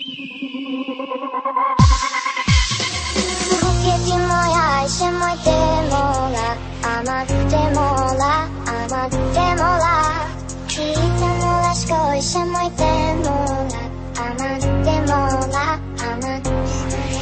月も愛しもいてもら甘くてもら甘くてもら聞いてもらしくおいしもいてもら甘くてもら甘くてもら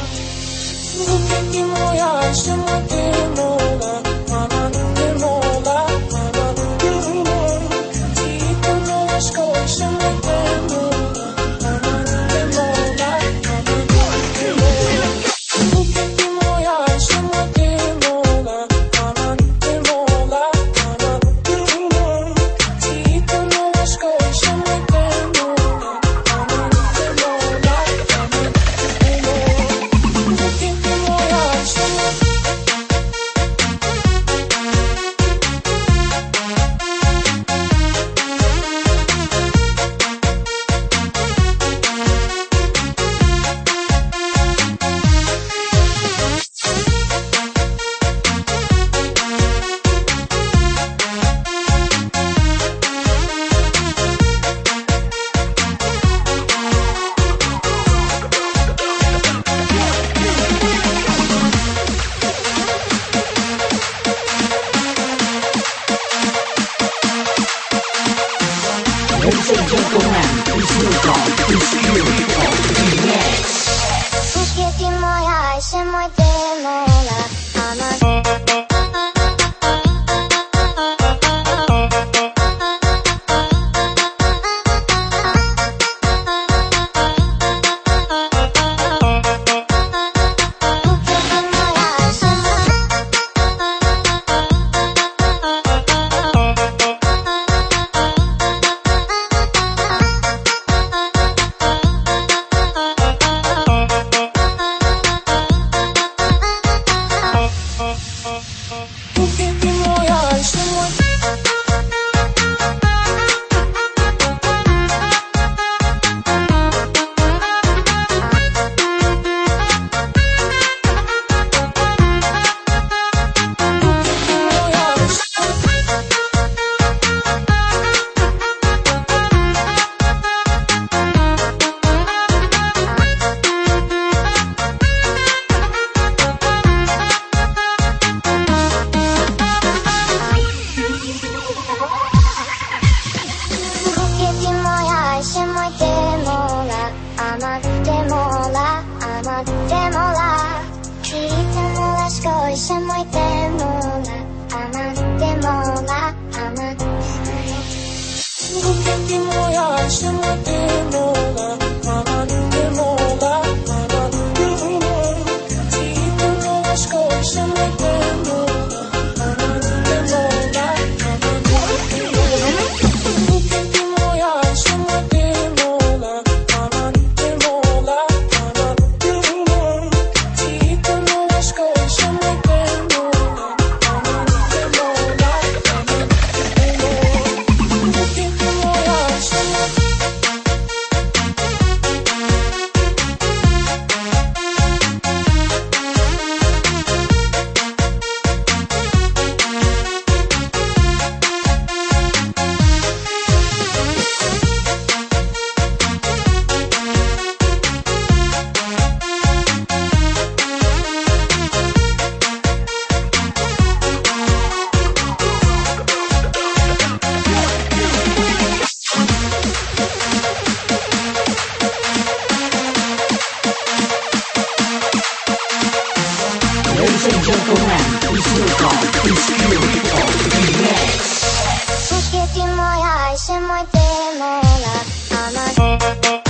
もや愛しもいてもな甘い